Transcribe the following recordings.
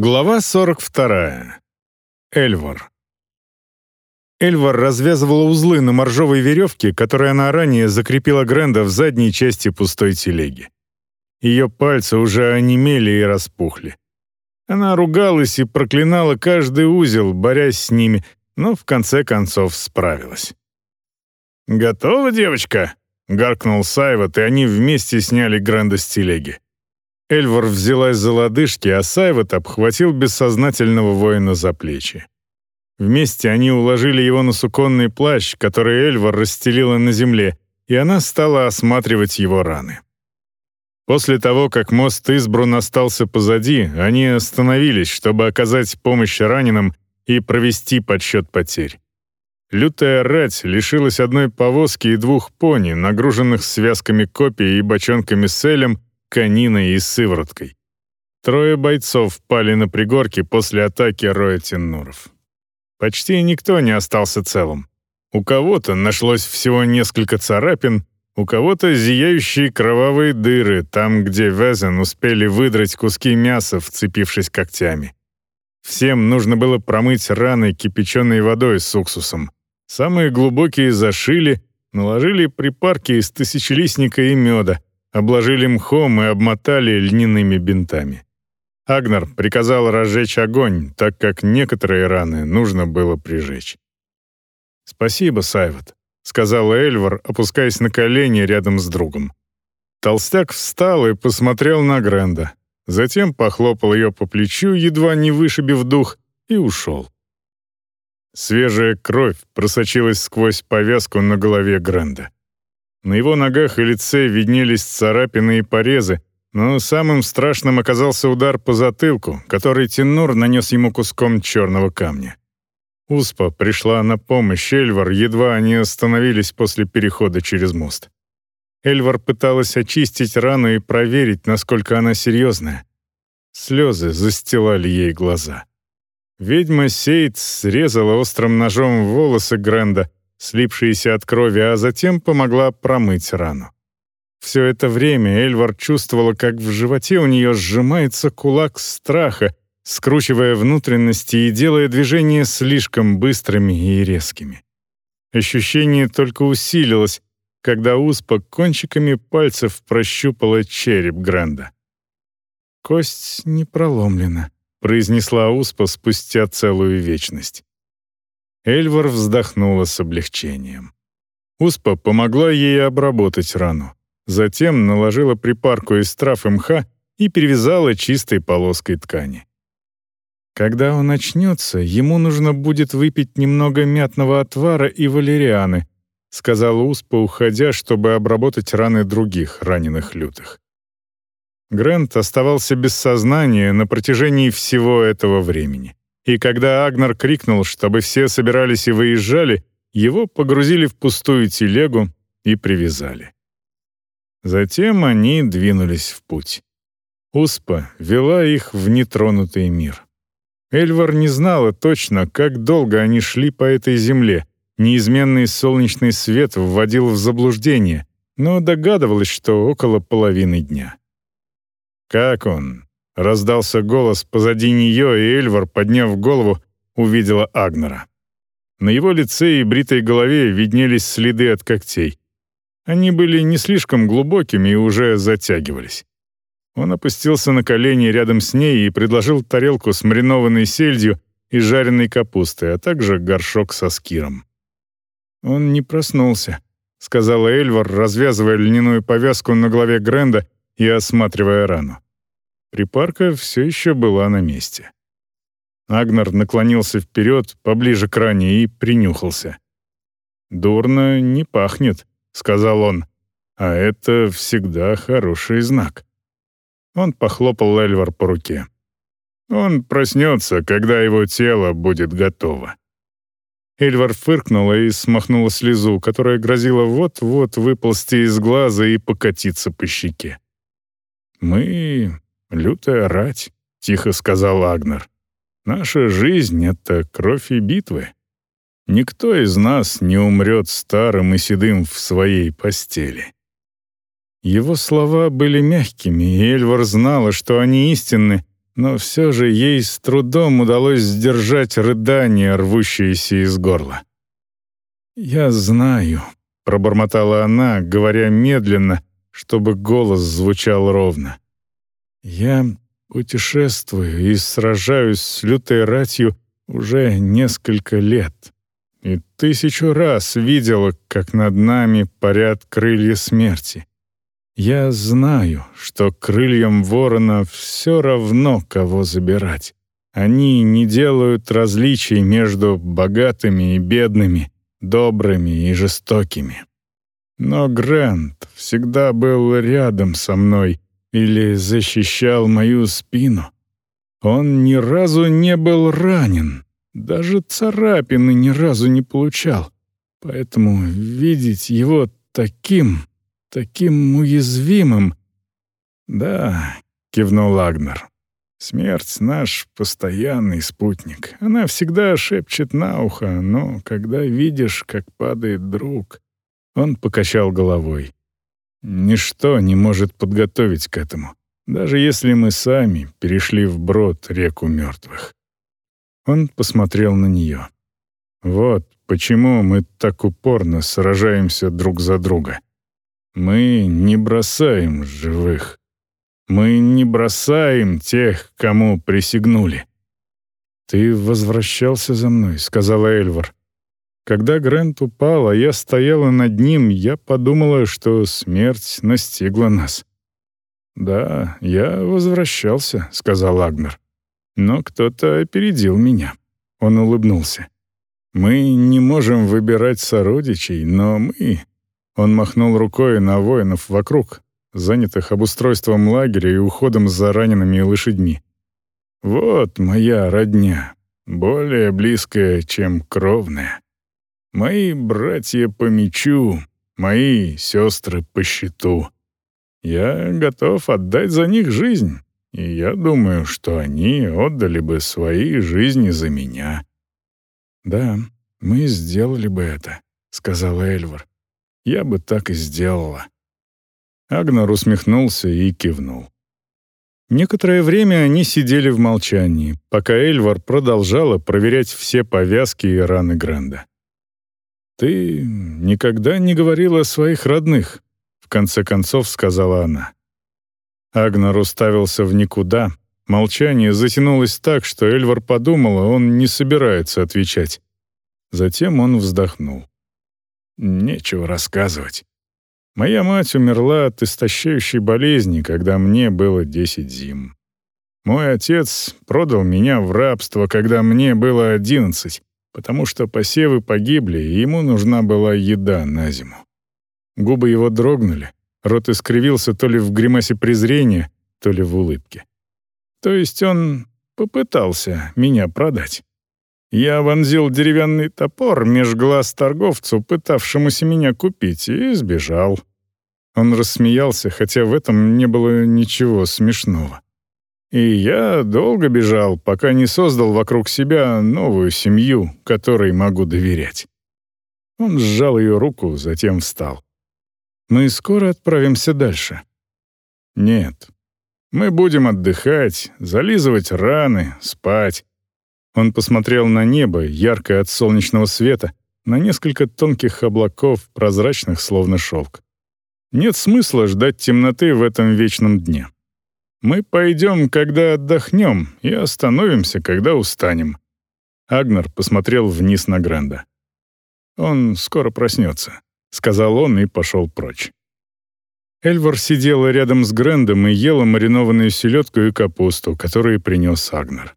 Глава 42. Эльвар. Эльвар развязывала узлы на моржовой веревке, которой она ранее закрепила Гренда в задней части пустой телеги. Ее пальцы уже онемели и распухли. Она ругалась и проклинала каждый узел, борясь с ними, но в конце концов справилась. «Готова, девочка?» — гаркнул Сайват, и они вместе сняли Гренда с телеги. Эльвар взялась за лодыжки, а Сайват обхватил бессознательного воина за плечи. Вместе они уложили его на суконный плащ, который Эльвар расстелила на земле, и она стала осматривать его раны. После того, как мост Избрун остался позади, они остановились, чтобы оказать помощь раненым и провести подсчет потерь. Лютая рать лишилась одной повозки и двух пони, нагруженных связками копий и бочонками с элем, кониной и сывороткой. Трое бойцов пали на пригорке после атаки роя Теннуров. Почти никто не остался целым. У кого-то нашлось всего несколько царапин, у кого-то зияющие кровавые дыры, там, где Везен успели выдрать куски мяса, вцепившись когтями. Всем нужно было промыть раны кипяченой водой с уксусом. Самые глубокие зашили, наложили припарки из тысячелистника и меда, обложили мхом и обмотали льняными бинтами. Агнар приказал разжечь огонь, так как некоторые раны нужно было прижечь. «Спасибо, Сайват», — сказал Эльвар, опускаясь на колени рядом с другом. Толстяк встал и посмотрел на Гренда, затем похлопал ее по плечу, едва не вышибив дух, и ушел. Свежая кровь просочилась сквозь повязку на голове Гренда. На его ногах и лице виднелись царапины и порезы, но самым страшным оказался удар по затылку, который Тенур нанес ему куском черного камня. Успа пришла на помощь Эльвар, едва они остановились после перехода через мост. Эльвар пыталась очистить рану и проверить, насколько она серьезная. Слезы застилали ей глаза. Ведьма Сейд срезала острым ножом волосы Гренда, слипшиеся от крови, а затем помогла промыть рану. Все это время Эльвар чувствовала, как в животе у нее сжимается кулак страха, скручивая внутренности и делая движения слишком быстрыми и резкими. Ощущение только усилилось, когда Успа кончиками пальцев прощупала череп Гранда. «Кость не проломлена», — произнесла Успа спустя целую вечность. Эльвар вздохнула с облегчением. Успа помогла ей обработать рану. Затем наложила припарку из трав и мха и перевязала чистой полоской ткани. Когда он очнется, ему нужно будет выпить немного мятного отвара и валерианы, сказала Успа, уходя, чтобы обработать раны других раненых лютых. Грент оставался без сознания на протяжении всего этого времени и когда Агнар крикнул, чтобы все собирались и выезжали, его погрузили в пустую телегу и привязали. Затем они двинулись в путь. Успа вела их в нетронутый мир. Эльвар не знала точно, как долго они шли по этой земле. Неизменный солнечный свет вводил в заблуждение, но догадывалась, что около половины дня. «Как он?» Раздался голос позади нее, и Эльвар, подняв голову, увидела Агнера. На его лице и бритой голове виднелись следы от когтей. Они были не слишком глубокими и уже затягивались. Он опустился на колени рядом с ней и предложил тарелку с маринованной сельдью и жареной капустой, а также горшок со скиром. «Он не проснулся», — сказала Эльвар, развязывая льняную повязку на голове Гренда и осматривая рану. Припарка все еще была на месте. Агнар наклонился вперед, поближе к ране, и принюхался. «Дурно не пахнет», — сказал он, — «а это всегда хороший знак». Он похлопал Эльвар по руке. «Он проснется, когда его тело будет готово». Эльвар фыркнула и смахнула слезу, которая грозила вот-вот выползти из глаза и покатиться по щеке. «Мы «Лютая рать», — тихо сказал Агнер. «Наша жизнь — это кровь и битвы. Никто из нас не умрет старым и седым в своей постели». Его слова были мягкими, и Эльвар знала, что они истинны, но все же ей с трудом удалось сдержать рыдание, рвущееся из горла. «Я знаю», — пробормотала она, говоря медленно, чтобы голос звучал ровно. «Я путешествую и сражаюсь с лютой ратью уже несколько лет, и тысячу раз видела, как над нами парят крылья смерти. Я знаю, что крыльям ворона все равно, кого забирать. Они не делают различий между богатыми и бедными, добрыми и жестокими. Но Грант всегда был рядом со мной или защищал мою спину. Он ни разу не был ранен, даже царапины ни разу не получал. Поэтому видеть его таким, таким уязвимым... «Да», — кивнул Агнер, — «смерть — наш постоянный спутник. Она всегда шепчет на ухо, но когда видишь, как падает друг...» Он покачал головой. «Ничто не может подготовить к этому, даже если мы сами перешли вброд реку мертвых». Он посмотрел на нее. «Вот почему мы так упорно сражаемся друг за друга. Мы не бросаем живых. Мы не бросаем тех, кому присягнули». «Ты возвращался за мной», — сказала Эльвар. Когда Грент упал, а я стояла над ним, я подумала, что смерть настигла нас. «Да, я возвращался», — сказал Агнер. «Но кто-то опередил меня». Он улыбнулся. «Мы не можем выбирать сородичей, но мы...» Он махнул рукой на воинов вокруг, занятых обустройством лагеря и уходом за ранеными лошадьми. «Вот моя родня, более близкая, чем кровная». Мои братья по мечу, мои сестры по щиту. Я готов отдать за них жизнь, и я думаю, что они отдали бы свои жизни за меня». «Да, мы сделали бы это», — сказала Эльвар. «Я бы так и сделала». Агнар усмехнулся и кивнул. Некоторое время они сидели в молчании, пока Эльвар продолжала проверять все повязки и раны Гранда. «Ты никогда не говорила о своих родных», — в конце концов сказала она. Агнар уставился в никуда. Молчание затянулось так, что Эльвар подумала, он не собирается отвечать. Затем он вздохнул. «Нечего рассказывать. Моя мать умерла от истощающей болезни, когда мне было десять зим. Мой отец продал меня в рабство, когда мне было одиннадцать потому что посевы погибли, и ему нужна была еда на зиму. Губы его дрогнули, рот искривился то ли в гримасе презрения, то ли в улыбке. То есть он попытался меня продать. Я вонзил деревянный топор меж глаз торговцу, пытавшемуся меня купить, и сбежал. Он рассмеялся, хотя в этом не было ничего смешного. И я долго бежал, пока не создал вокруг себя новую семью, которой могу доверять. Он сжал ее руку, затем встал. «Мы скоро отправимся дальше». «Нет. Мы будем отдыхать, зализывать раны, спать». Он посмотрел на небо, яркое от солнечного света, на несколько тонких облаков, прозрачных, словно шелк. Нет смысла ждать темноты в этом вечном дне. Мы пойдем, когда отдохнем, и остановимся, когда устанем». Агнар посмотрел вниз на Гранда. «Он скоро проснется», — сказал он и пошел прочь. Эльвар сидела рядом с Грэндом и ела маринованную селедку и капусту, которые принес Агнар.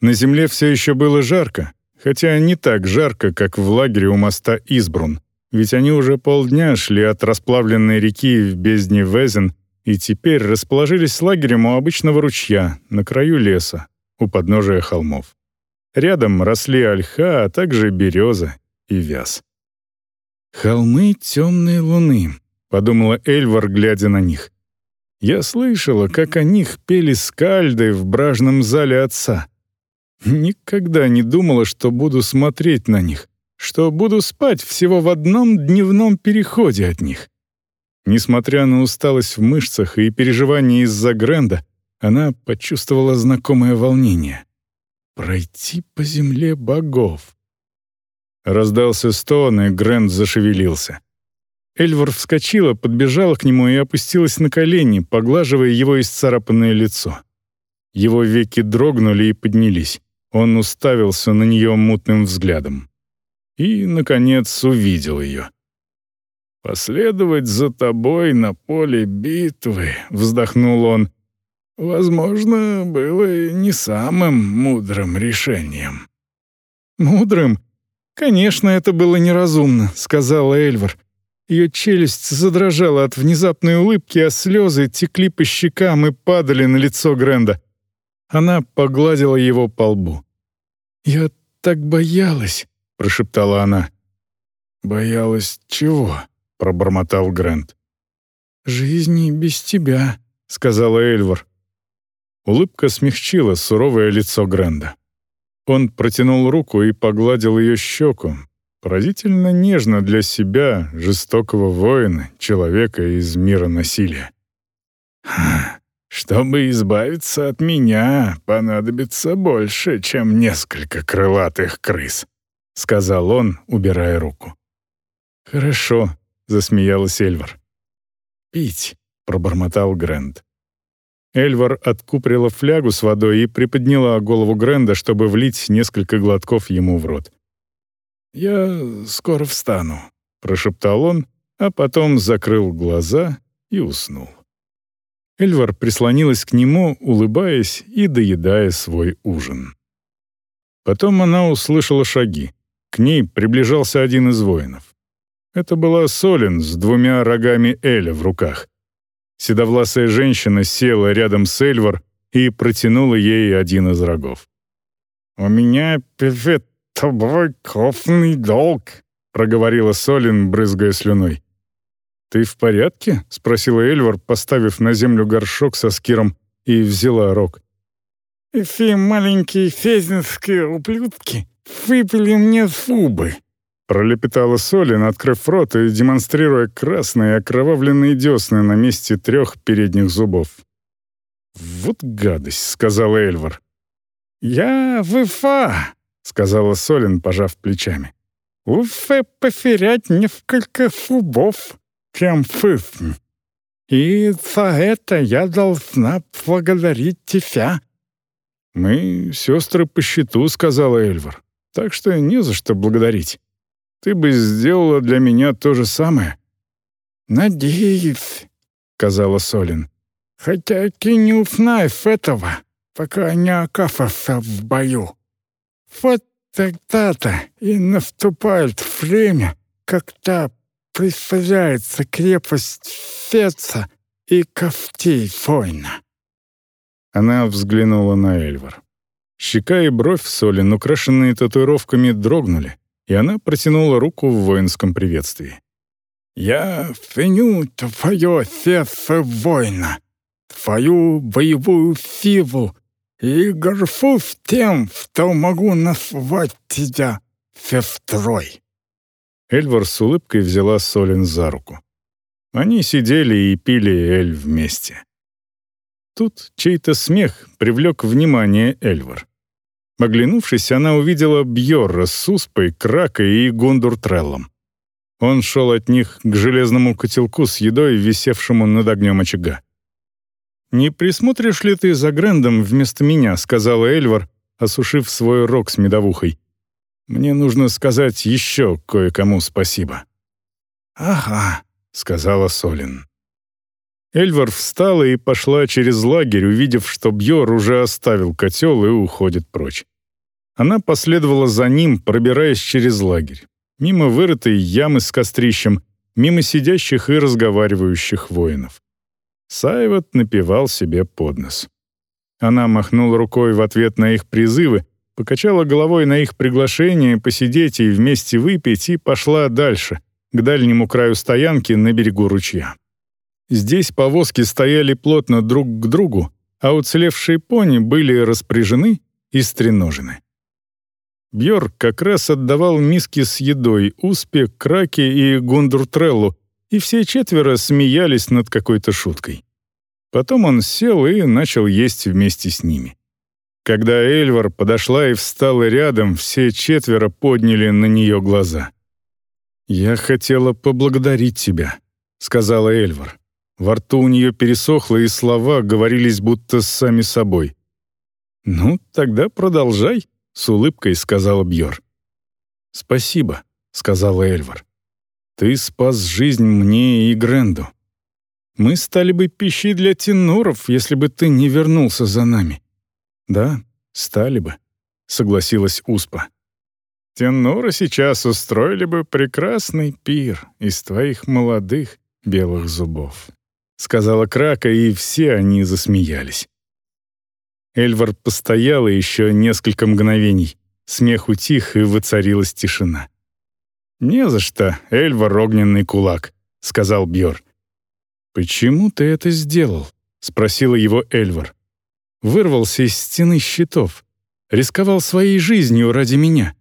На земле все еще было жарко, хотя не так жарко, как в лагере у моста Избрун, ведь они уже полдня шли от расплавленной реки в бездне Везен и теперь расположились лагерем у обычного ручья, на краю леса, у подножия холмов. Рядом росли ольха, а также береза и вяз. «Холмы темной луны», — подумала Эльвар, глядя на них. «Я слышала, как о них пели скальды в бражном зале отца. Никогда не думала, что буду смотреть на них, что буду спать всего в одном дневном переходе от них. Несмотря на усталость в мышцах и переживания из-за Гренда, Она почувствовала знакомое волнение. «Пройти по земле богов». Раздался стон, и Грэнд зашевелился. Эльвар вскочила, подбежала к нему и опустилась на колени, поглаживая его исцарапанное лицо. Его веки дрогнули и поднялись. Он уставился на нее мутным взглядом. И, наконец, увидел ее. «Последовать за тобой на поле битвы», — вздохнул он, — «возможно, было не самым мудрым решением». «Мудрым? Конечно, это было неразумно», — сказала Эльвар. Ее челюсть задрожала от внезапной улыбки, а слезы текли по щекам и падали на лицо Гренда. Она погладила его по лбу. «Я так боялась», — прошептала она. «Боялась чего?» Пробормотал Грэнд. «Жизни без тебя», — сказала Эльвар. Улыбка смягчила суровое лицо Грэнда. Он протянул руку и погладил ее щеку, поразительно нежно для себя, жестокого воина, человека из мира насилия. «Чтобы избавиться от меня, понадобится больше, чем несколько крылатых крыс», — сказал он, убирая руку. «Хорошо», засмеялась Эльвар. «Пить», — пробормотал Грэнд. Эльвар откуприла флягу с водой и приподняла голову Гренда, чтобы влить несколько глотков ему в рот. «Я скоро встану», — прошептал он, а потом закрыл глаза и уснул. Эльвар прислонилась к нему, улыбаясь и доедая свой ужин. Потом она услышала шаги. К ней приближался один из воинов. Это была Солин с двумя рогами Эля в руках. Седовласая женщина села рядом с Эльвар и протянула ей один из рогов. «У меня перед тобой кровный долг», — проговорила Солин, брызгая слюной. «Ты в порядке?» — спросила Эльвар, поставив на землю горшок со скиром, и взяла рог. «Эти маленькие фезинские ублюдки выпили мне зубы», Пролепетала Солин, открыв рот и демонстрируя красные окровавленные десны на месте трех передних зубов. «Вот гадость», — сказала Эльвар. «Я вифа», — сказала Солин, пожав плечами. «Уфе потерять несколько зубов, чем фысн. И за это я должна благодарить тебя». «Мы сестры по счету», — сказала Эльвар. «Так что не за что благодарить». Ты бы сделала для меня то же самое». «Надеюсь», — сказала Солин. «Хотя ты не узнаешь этого, пока не окажешься в бою. Вот тогда-то и наступает время, когда представляется крепость Феца и Ковтей воина». Она взглянула на Эльвар. Щека и бровь Солин, украшенные татуировками, дрогнули и она протянула руку в воинском приветствии. «Я ценю твое сердце воина, твою боевую силу и горжусь тем, что могу назвать тебя сестрой». Эльвар с улыбкой взяла Солин за руку. Они сидели и пили эль вместе. Тут чей-то смех привлек внимание Эльвар. Оглянувшись, она увидела Бьорра с Успой, Кракой и Гундуртреллом. Он шел от них к железному котелку с едой, висевшему над огнем очага. «Не присмотришь ли ты за Грэндом вместо меня?» — сказала Эльвар, осушив свой рог с медовухой. «Мне нужно сказать еще кое-кому спасибо». «Ага», — сказала Солин. Эльвар встала и пошла через лагерь, увидев, что Бьор уже оставил котел и уходит прочь. Она последовала за ним, пробираясь через лагерь. Мимо вырытой ямы с кострищем, мимо сидящих и разговаривающих воинов. Сайват напевал себе под нос. Она махнула рукой в ответ на их призывы, покачала головой на их приглашение посидеть и вместе выпить и пошла дальше, к дальнему краю стоянки на берегу ручья. Здесь повозки стояли плотно друг к другу, а уцелевшие пони были распряжены и стреножены. Бьорк как раз отдавал миски с едой Успе, Краке и Гундуртреллу, и все четверо смеялись над какой-то шуткой. Потом он сел и начал есть вместе с ними. Когда Эльвар подошла и встала рядом, все четверо подняли на нее глаза. «Я хотела поблагодарить тебя», — сказала Эльвар. Во рту у нее пересохло, и слова говорились будто сами собой. «Ну, тогда продолжай», — с улыбкой сказала Бьор. «Спасибо», — сказала Эльвар. «Ты спас жизнь мне и Гренду. Мы стали бы пищей для теноров, если бы ты не вернулся за нами». «Да, стали бы», — согласилась Успа. Теноры сейчас устроили бы прекрасный пир из твоих молодых белых зубов», — сказала Крака, и все они засмеялись. Эльвар постояла еще несколько мгновений. Смех утих, и воцарилась тишина. «Не за что, Эльвар огненный кулак», — сказал Бьор. «Почему ты это сделал?» — спросила его Эльвар. «Вырвался из стены щитов, рисковал своей жизнью ради меня».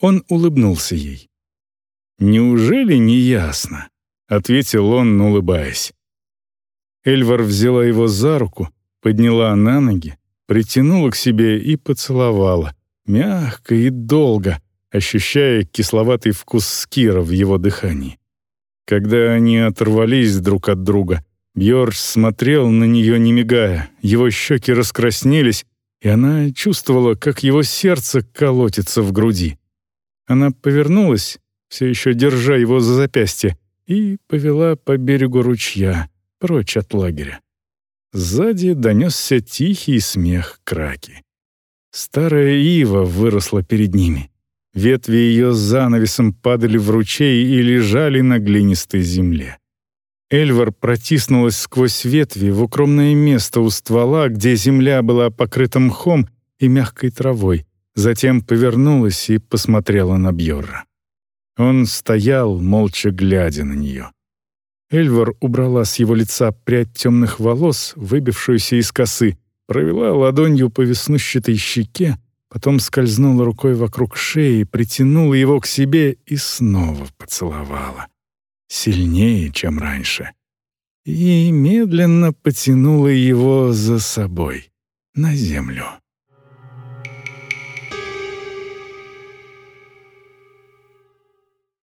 Он улыбнулся ей. «Неужели не ясно?» — ответил он, улыбаясь. Эльвар взяла его за руку, подняла на ноги, притянула к себе и поцеловала, мягко и долго, ощущая кисловатый вкус скира в его дыхании. Когда они оторвались друг от друга, Бьорж смотрел на нее, не мигая, его щеки раскраснелись, и она чувствовала, как его сердце колотится в груди. Она повернулась, все еще держа его за запястье, и повела по берегу ручья, прочь от лагеря. Сзади донесся тихий смех краки. Старая ива выросла перед ними. Ветви ее с занавесом падали в ручей и лежали на глинистой земле. Эльвар протиснулась сквозь ветви в укромное место у ствола, где земля была покрыта мхом и мягкой травой, затем повернулась и посмотрела на Бьорра. Он стоял, молча глядя на нее. Эльвар убрала с его лица прядь темных волос, выбившуюся из косы, провела ладонью по веснущатой щеке, потом скользнула рукой вокруг шеи, притянула его к себе и снова поцеловала. Сильнее, чем раньше. И медленно потянула его за собой на землю.